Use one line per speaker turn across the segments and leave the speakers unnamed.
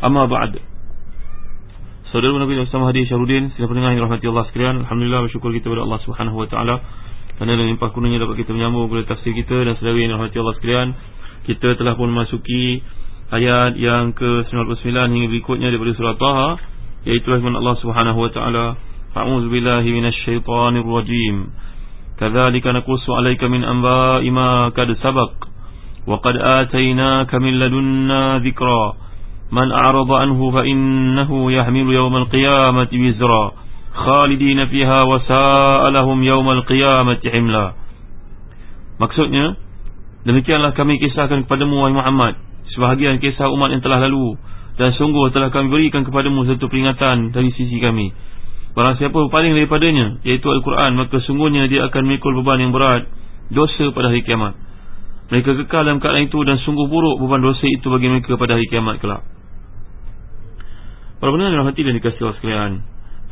Amma ba'd. Saudara Nabi Muhammad Hadi Syahrudin Sila pendengar yang rahmati Allah sekalian Alhamdulillah bersyukur kita kepada Allah Subhanahu Wa Taala. Kerana dengan impah kurnia dapat kita menyambung Kepada tafsir kita dan saudara yang rahmati Allah sekalian Kita telah pun memasuki Ayat yang ke-99 hingga berikutnya Daripada surah Taha Iaitu firman Allah Subhanahu Wa Taala. A'udzu billahi minasyaitonir rajim. Kadzalika naqussu 'alaika min anba'i ma kad sabaq wa qad atainaka min ladunna dzikra. من أعرض عنه فإنه يحمل يوم القيامة وزرا خالدين فيها وساء لهم يوم القيامة حملا Maksudnya Demikianlah kami kisahkan kepadamu Wahai Muhammad Sebahagian kisah umat yang telah lalu Dan sungguh telah kami berikan kepadamu Satu peringatan dari sisi kami Barang siapa paling daripadanya Iaitu Al-Quran Maka sungguhnya dia akan mikul beban yang berat Dosa pada hari kiamat Mereka kekal dalam keadaan itu Dan sungguh buruk beban dosa itu bagi mereka pada hari kiamat kelak Para pendengar yang hati dan dikasih Allah sekalian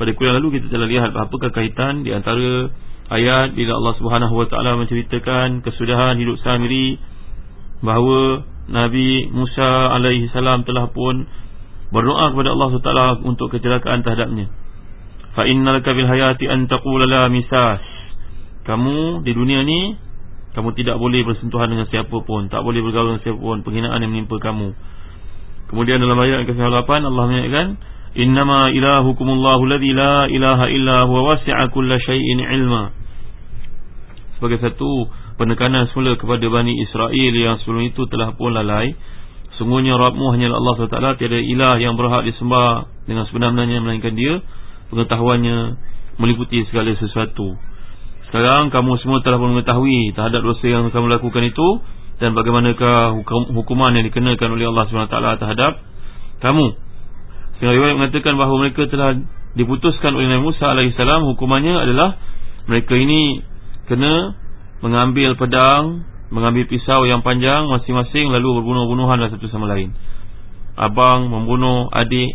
Pada kuliah lalu kita telah lihat Apakah kaitan di antara ayat Bila Allah subhanahu wa ta'ala menceritakan Kesudahan hidup Samiri Bahawa Nabi Musa alaihi salam telah pun Berdoa kepada Allah SWT Untuk kecelakaan terhadapnya Fa innalaka bil hayati an taqula la misas. Kamu di dunia ni kamu tidak boleh bersentuhan dengan siapa pun, tak boleh bergaul dengan siapa pun, penghinaan yang menimpa kamu. Kemudian dalam ayat yang ke-8 Allah menyatakan innama ilahukumullahu alladhi la ilaha illa huwa wasi'a kulla shay'in ilma. Sebagai satu penekanan semula kepada Bani Israel yang sebelum itu telah pun lalai Sungguhnya Rabbmu hanyalah Allah SWT Tiada ilah yang berhak disembah Dengan sebenarnya melainkan dia pengetahuannya meliputi segala sesuatu. Sekarang kamu semua telah mengetahui terhadap dosa yang kamu lakukan itu dan bagaimanakah hukum, hukuman yang dikenakan oleh Allah SWT terhadap kamu. Sehingga riwayat mengatakan bahawa mereka telah diputuskan oleh Nabi Musa AS hukumannya adalah mereka ini kena mengambil pedang, mengambil pisau yang panjang masing-masing lalu berbunuh-bunuhan satu sama lain. Abang membunuh adik,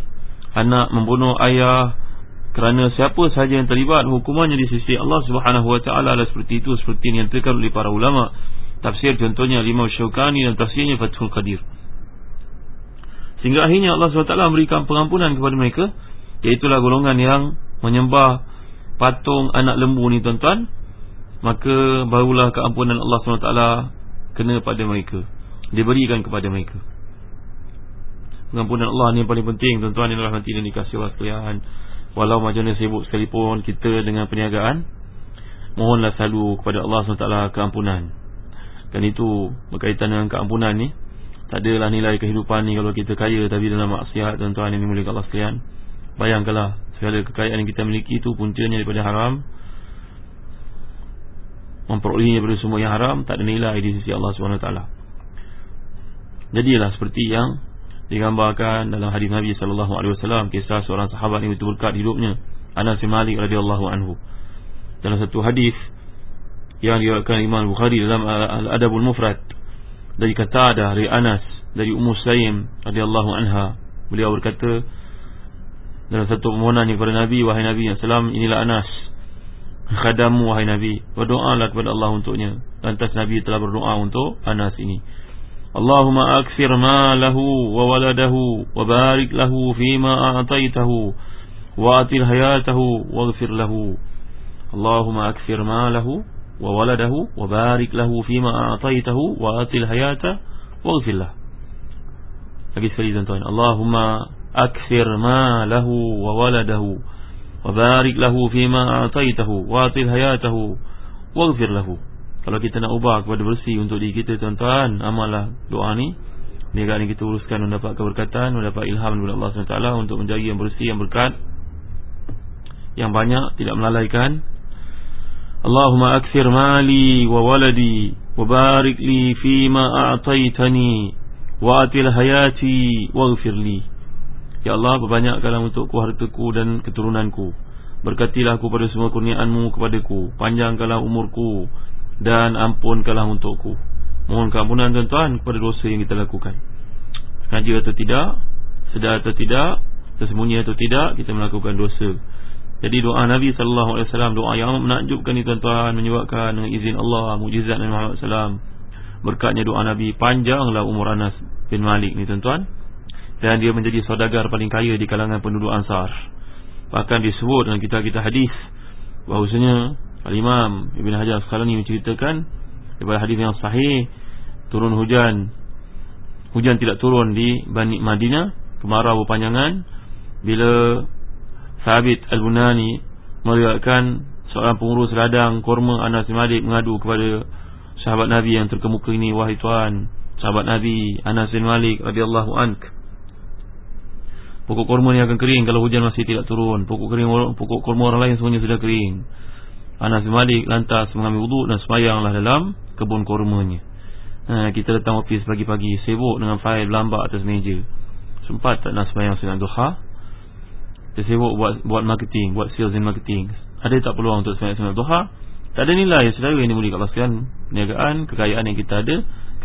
anak membunuh ayah, kerana siapa sahaja yang terlibat hukumannya di sisi Allah Subhanahu wa taala adalah seperti itu seperti yang diterangkan oleh para ulama. Tafsir contohnya Imam Syaukani dan tafsirnya Fathul Qadir. Sehingga akhirnya Allah SWT memberikan pengampunan kepada mereka iaitulah golongan yang menyembah patung anak lembu ni tuan-tuan. Maka barulah keampunan Allah SWT kena pada mereka diberikan kepada mereka. Pengampunan Allah ni yang paling penting tuan-tuan yang rahmati dan dikasih Allah sekalian Walau mana sibuk sekalipun kita dengan perniagaan Mohonlah selalu kepada Allah SWT keampunan. Dan itu berkaitan dengan keampunan ni Tak adalah nilai kehidupan ni kalau kita kaya Tapi dalam maksiat tuan-tuan yang dimulai Allah sekalian. Bayangkanlah segala kekayaan yang kita miliki itu puncanya daripada haram Memperolehinya daripada semua yang haram Tak ada nilai di sisi Allah SWT. Jadilah seperti yang digambarkan dalam hadis Nabi sallallahu alaihi wasallam kisah seorang sahabat yang berkat hidupnya Anas bin Malik radhiyallahu anhu. Dalam satu hadis yang diriwayatkan Imam Bukhari dalam Al-Adabul Mufrad dari kata ada dari Anas dari Ummu Sulaim radhiyallahu anha beliau berkata dalam satu permohonan kepada Nabi wahai Nabi sallam inilah Anas khadamu wahai Nabi. Berdoalah kepada Allah untuknya. Lantas Nabi telah berdoa untuk Anas ini اللهم أكثر ماله وولده وبارك له فيما أعطيته وأطل حياته واغفر له. اللهم أكثر ماله وولده وبارك له فيما أعطيته وأطل حياته واغفر له. أجد فريزا أنتوين اللهم أكثر ماله وولده وبارك له فيما أعطيته وأطل حياته واغفر له waghfir kalau kita nak ubah kepada bersih untuk diri kita tuan-tuan amallah doa ni. Niaga ni kita uruskan mendapat keberkatan Mendapat ilham daripada Allah SWT Untuk menjadi yang bersih, yang berkat Yang banyak, tidak melalaikan. Allahumma aksir mali wa waladi Wa barik li fima a'taitani Wa atil hayati Wa li. Ya Allah, berbanyakkanlah untukku hartaku dan keturunanku. Berkatilah aku pada semua kurniaanmu kepadaku. Panjangkanlah umurku Dan ampunkanlah untukku. Mohon keampunan tuan-tuan kepada dosa yang kita lakukan. Sengaja atau tidak Sedar atau tidak Tersembunyi atau tidak Kita melakukan dosa. Jadi doa Nabi SAW Doa yang menakjubkan ni tuan-tuan Menyebabkan dengan izin Allah Mujizat Nabi Muhammad SAW Berkatnya doa Nabi Panjanglah umur Anas bin Malik ni tuan-tuan. Dan dia menjadi saudagar paling kaya Di kalangan penduduk Ansar. Bahkan disebut dalam kitab-kitab hadis Bahawasanya Al-Imam Ibn Hajar sekarang ni menceritakan daripada hadis yang sahih turun hujan. Hujan tidak turun di Bani Madinah kemarau berpanjangan. Bila Sabit Al-Bunani melihatkan seorang pengurus ladang kurma Anas bin Malik mengadu kepada sahabat Nabi yang terkemuka ini wahai tuan sahabat Nabi Anas bin Malik radhiyallahu ank pokok kurma ni akan kering kalau hujan masih tidak turun. Pokok kering pokok kurma orang lain semuanya sudah kering Anas bin Malik lantas mengambil wuduk dan semayanglah dalam kebun kurmanya. Ha, kita datang ofis pagi-pagi sibuk dengan fail lambat atas meja. Sempat tak nak semayang sunat duha. Kita sibuk buat buat marketing, buat sales and marketing. Ada tak peluang untuk semayang sunat duha? Tak ada nilai saudara yang dimuliakan Allah sekalian. Kekayaan yang kita ada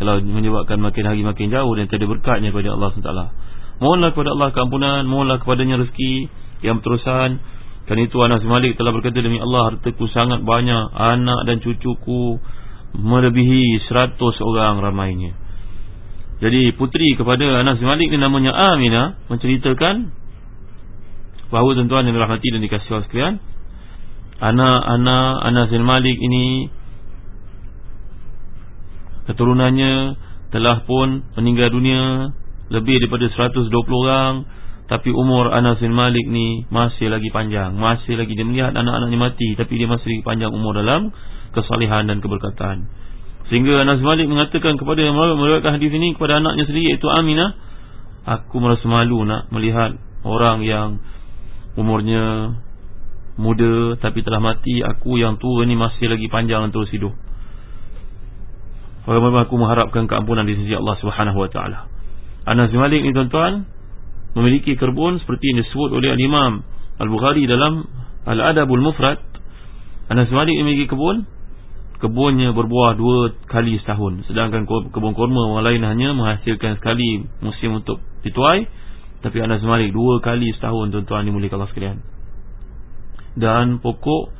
kalau menyebabkan makin hari makin jauh dan tiada berkatnya kepada Allah SWT. Mohonlah kepada Allah keampunan, mohonlah kepadanya rezeki yang berterusan. Kan itu Anas Malik telah berkata demi Allah hartaku sangat banyak, anak dan cucuku melebihi seratus orang ramainya. Jadi putri kepada Anas Malik ni namanya Aminah menceritakan bahawa tuan-tuan yang dirahmati dan dikasihi sekalian, anak-anak Anas bin Malik ini keturunannya telah pun meninggal dunia lebih daripada 120 orang tapi umur Anas bin Malik ni masih lagi panjang masih lagi dia melihat anak-anaknya mati tapi dia masih panjang umur dalam kesalihan dan keberkatan. Sehingga Anas Malik mengatakan kepada yang meriwayatkan hadis ini kepada anaknya sendiri iaitu Aminah, aku merasa malu nak melihat orang yang umurnya muda tapi telah mati, aku yang tua ini masih lagi panjang terus hidup. Bagaimana aku mengharapkan keampunan di sisi Allah Subhanahu taala. Anas Malik ini tuan-tuan memiliki kebun seperti yang disebut oleh Imam Al-Bukhari dalam Al-Adabul Mufrad. Anas Malik memiliki kebun kebunnya berbuah dua kali setahun. Sedangkan kebun kurma orang lain hanya menghasilkan sekali musim untuk dituai. Tapi Anas Malik dua kali setahun tuan-tuan dimuliakan Allah sekalian. Dan pokok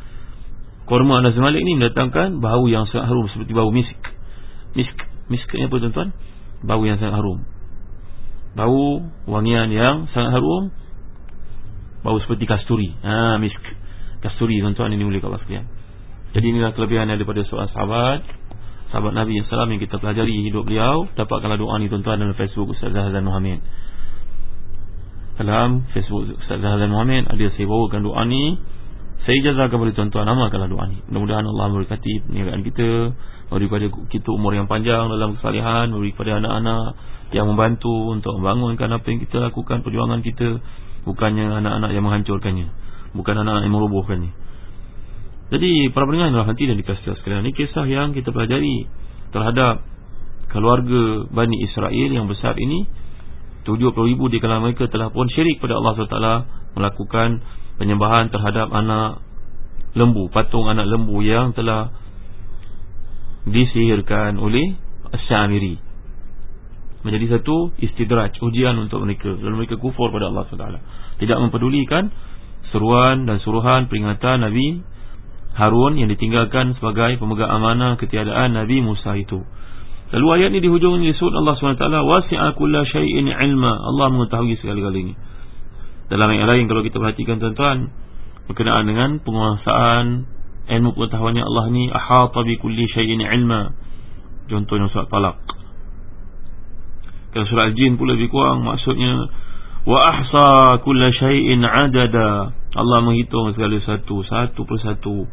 kurma Anas Malik ni mendatangkan bau yang sangat harum seperti bau misk. Misk misk ni apa tuan-tuan? Bau yang sangat harum bau wangian yang sangat harum. Bau seperti kasturi. Ha misk kasturi tuan-tuan ini dimuliakan Allah sekalian. Jadi inilah kelebihan daripada seorang sahabat. Sahabat Nabi SAW yang kita pelajari hidup beliau. Dapatkanlah doa ni tuan-tuan dalam Facebook Ustaz Zahazan Muhammad. Dalam Facebook Ustaz Zahazan Muhammad Ada saya bawakan doa ni. Saya jazah kepada tuan-tuan Amalkanlah doa ni. Mudah-mudahan Allah memberkati perniagaan kita. Memberi kepada kita umur yang panjang dalam kesalihan Memberi kepada anak-anak yang membantu Untuk membangunkan apa yang kita lakukan Perjuangan kita Bukannya anak-anak yang menghancurkannya Bukan anak-anak yang merobohkannya. Jadi para pendengar yang rahmati dan dikasih sekalian. Ini kisah yang kita pelajari Terhadap keluarga Bani Israel yang besar ini. 70 ribu di kalangan mereka telah pun syirik pada Allah SWT Melakukan penyembahan terhadap anak lembu Patung anak lembu yang telah disihirkan oleh Syamiri Menjadi satu istidraj, ujian untuk mereka. Lalu mereka kufur pada Allah SWT Tidak mempedulikan seruan dan suruhan peringatan Nabi Harun yang ditinggalkan sebagai pemegang amanah ketiadaan Nabi Musa itu. Lalu ayat ini di hujung ini disebut Allah SWT Wasi'a kulla syai'in ilma. Allah mengetahui segala-galanya. Dalam ayat lain kalau kita perhatikan tuan-tuan Berkenaan dengan penguasaan Ilmu pengetahuannya Allah ni Ahata bi kulli syai'in ilma. Contohnya surat talak Kalau surat al-jin pula lebih kurang Maksudnya wa ahsa kulla shay'in adada. Allah menghitung segala satu satu persatu.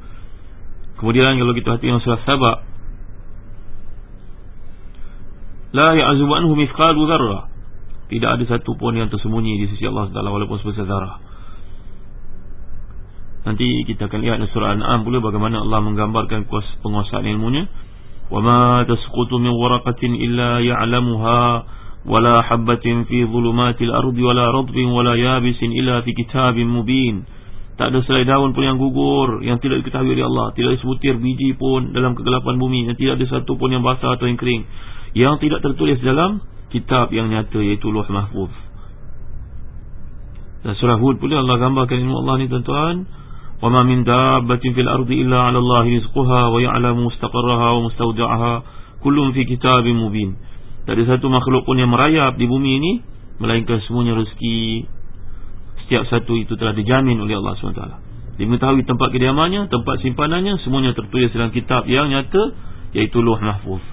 Kemudian kalau kita hati yang surah sabak la ya'zubu anhu mithqalu dzarrah. Tidak ada satu pun yang tersembunyi di sisi Allah Taala walaupun sebesar zarah. Nanti kita akan lihat surah Al-An'am pula bagaimana Allah menggambarkan kuasa penguasaan ilmunya. Wa ma tasqutu min waraqatin illa ya'lamuha ولا حبة في ظلمات الأرض ولا رطب ولا يابس إلا في كتاب مبين tak ada selai daun pun yang gugur yang tidak diketahui oleh Allah tidak ada sebutir biji pun dalam kegelapan bumi yang tidak ada satu pun yang basah atau yang kering yang tidak tertulis dalam kitab yang nyata iaitu Luh Mahfuz dan surah Hud pula Allah gambarkan ilmu Allah ni tuan-tuan wa ma min dabbatin fil ardi illa 'ala Allah rizquha wa ya'lamu mustaqarraha wa mustawda'aha kullun fi kitabin mubin tak ada satu makhluk pun yang merayap di bumi ini Melainkan semuanya rezeki Setiap satu itu telah dijamin oleh Allah SWT. Dia mengetahui tempat kediamannya Tempat simpanannya Semuanya tertulis dalam kitab yang nyata Iaitu Luh Mahfuz.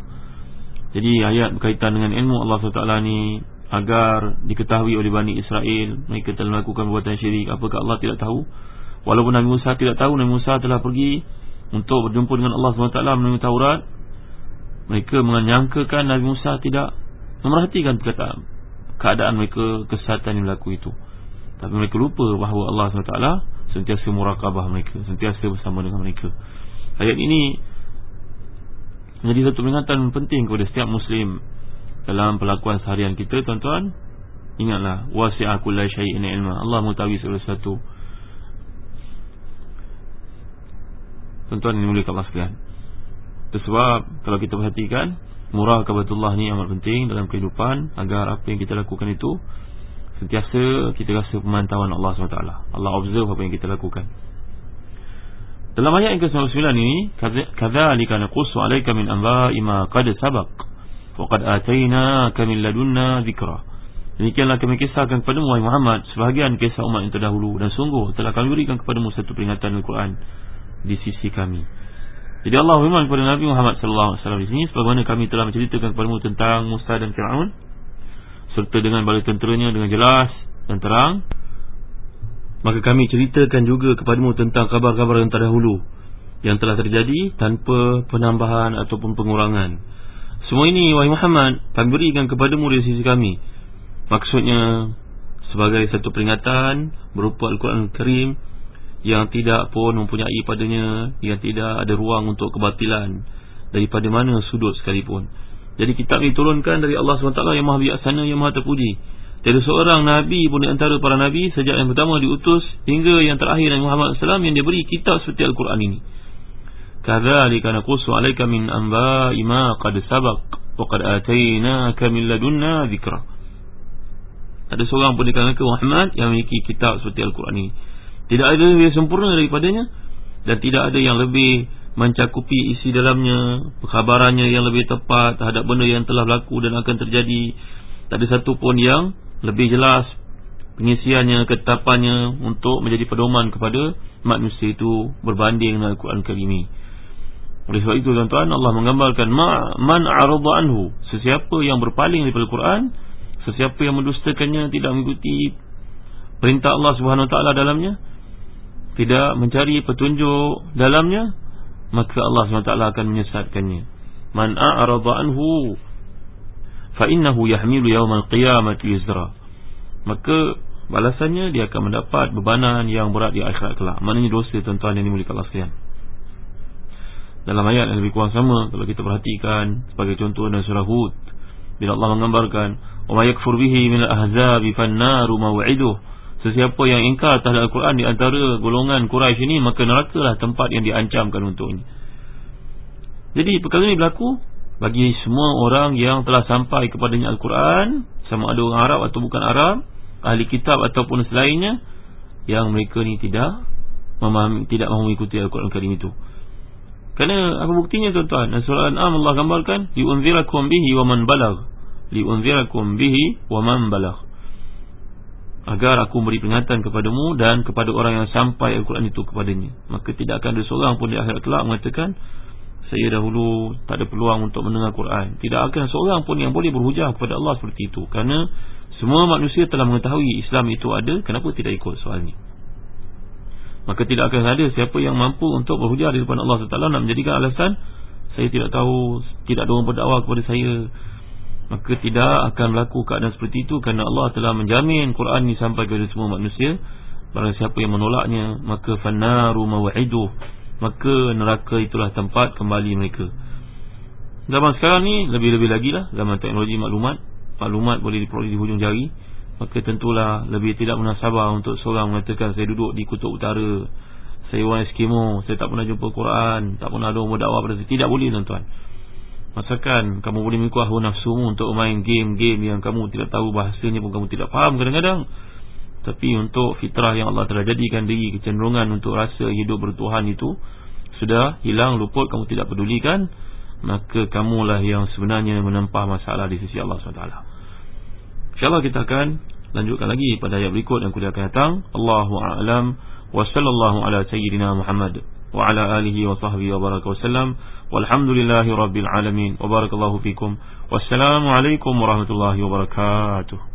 Jadi ayat berkaitan dengan ilmu Allah SWT ni Agar diketahui oleh Bani Israel Mereka telah melakukan perbuatan syirik. Apakah Allah tidak tahu? Walaupun Nabi Musa tidak tahu Nabi Musa telah pergi Untuk berjumpa dengan Allah SWT Menemui Taurat mereka menyangkakan Nabi Musa tidak memerhatikan perkataan keadaan mereka kesihatan yang berlaku itu. Tapi mereka lupa bahawa Allah SWT sentiasa murakabah mereka, sentiasa bersama dengan mereka. Ayat ini menjadi satu peringatan penting kepada setiap Muslim dalam pelakuan seharian kita, tuan-tuan. Ingatlah, wasi'ah kullai syai'in ilma. Allah mengetahui segala sesuatu. Tuan-tuan ini mulia kat. Itu sebab kalau kita perhatikan Murah kabatullah ni amat penting dalam kehidupan Agar apa yang kita lakukan itu Sentiasa kita rasa pemantauan Allah SWT Allah observe apa yang kita lakukan. Dalam ayat yang ke-99 ini Kadzalika naqussu 'alaika min anba'i ma qad sabaq wa qad atainaka min ladunna dzikra Demikianlah kami kisahkan kepada Wahai Muhammad Sebahagian kisah umat yang terdahulu Dan sungguh telah kami berikan kepadamu Satu peringatan Al-Quran Di sisi kami jadi Allah firman kepada Nabi Muhammad sallallahu alaihi wasallam di sini sebagaimana kami telah menceritakan kepadamu tentang Musa dan Firaun serta dengan bala tenteranya dengan jelas dan terang maka kami ceritakan juga kepadamu tentang kabar-kabar yang terdahulu yang telah terjadi tanpa penambahan ataupun pengurangan. Semua ini wahai Muhammad kami berikan kepadamu dari sisi kami. Maksudnya sebagai satu peringatan berupa Al-Quran Al-Karim yang tidak pun mempunyai padanya yang tidak ada ruang untuk kebatilan daripada mana sudut sekalipun. Jadi kitab ini turunkan dari Allah SWT yang maha bijaksana yang maha terpuji. Tiada seorang Nabi pun di antara para Nabi sejak yang pertama diutus hingga yang terakhir Nabi Muhammad SAW yang diberi kitab seperti Al-Quran ini. Kadzalika naqussu alayka min anba'i ma qad sabaq wa qad atainaka min ladunna dhikra. Ada seorang pun di kalangan Muhammad yang memiliki kitab seperti Al-Quran ini tidak ada yang sempurna daripadanya. Dan tidak ada yang lebih Mencakupi isi dalamnya Perkhabarannya yang lebih tepat Terhadap benda yang telah berlaku dan akan terjadi. Tak ada satu pun yang Lebih jelas Pengisiannya, ketetapannya Untuk menjadi pedoman kepada Manusia itu berbanding dengan Al-Quran Karimi Oleh sebab itu tuan-tuan Allah menggambarkan Man a'radha anhu. Sesiapa yang berpaling daripada Al-Quran Sesiapa yang mendustakannya Tidak mengikuti Perintah Allah Subhanahu Taala dalamnya tidak mencari petunjuk dalamnya maka Allah SWT akan menyesatkannya. Man a'rada anhu fa innahu yahmilu yawmal qiyamati wizra maka balasannya dia akan mendapat bebanan yang berat di akhirat kelak. Maknanya dosa tuan-tuan yang dimuliakan Allah sekalian. Dalam ayat yang lebih kurang sama kalau kita perhatikan sebagai contoh dalam surah Hud bila Allah menggambarkan wa yakfur bihi min al-ahzabi fan-naru maw'iduhu Sesiapa yang ingkar terhadap Al-Quran di antara golongan Quraisy ini maka neraka lah tempat yang diancamkan untuknya. Jadi perkara ini berlaku bagi semua orang yang telah sampai kepadanya Al-Quran sama ada orang Arab atau bukan Arab, ahli kitab ataupun selainnya yang mereka ni tidak memahami tidak mahu mengikuti Al-Quran Karim itu. Kerana apa buktinya tuan-tuan? Surah Al-An'am Allah gambarkan liunzirakum bihi wa man balagh. Liunzirakum bihi wa man balagh agar aku beri peringatan kepadamu dan kepada orang yang sampai Al-Quran itu kepadanya. Maka tidak akan ada seorang pun di akhirat kelak mengatakan saya dahulu tak ada peluang untuk mendengar Quran. Tidak akan seorang pun yang boleh berhujah kepada Allah seperti itu. Kerana Semua manusia telah mengetahui Islam itu ada Kenapa tidak ikut soal ini Maka tidak akan ada siapa yang mampu untuk berhujah di depan Allah SWT Nak menjadikan alasan Saya tidak tahu Tidak ada orang berdakwah kepada saya Maka tidak akan berlaku keadaan seperti itu Kerana Allah telah menjamin Quran ini sampai kepada semua manusia. Barang siapa yang menolaknya Maka fannaru mawa'iduh Maka neraka itulah tempat kembali mereka. Zaman sekarang ni Lebih-lebih lagi lah. Zaman teknologi maklumat. Maklumat boleh diperoleh di hujung jari. Maka tentulah lebih tidak munasabah untuk seorang mengatakan saya duduk di kutub utara. Saya orang Eskimo, saya tak pernah jumpa Quran. Tak pernah ada orang berdakwah pada saya. Tidak boleh tuan-tuan Masakan kamu boleh mengikut hawa nafsumu untuk main game-game yang kamu tidak tahu bahasanya pun kamu tidak faham kadang-kadang. Tapi untuk fitrah yang Allah telah jadikan diri kecenderungan untuk rasa hidup bertuhan itu Sudah hilang, luput, kamu tidak pedulikan Maka kamulah yang sebenarnya menempah masalah di sisi Allah SWT. InsyaAllah kita akan lanjutkan lagi pada ayat berikut yang kuliah akan datang. Allahu a'lam wa sallallahu ala sayyidina Muhammad wa ala alihi wa sahbihi wa baraka wasallam walhamdulillahi rabbil alamin. Wa barakallahu fikum. Wassalamu alaikum warahmatullahi wabarakatuh.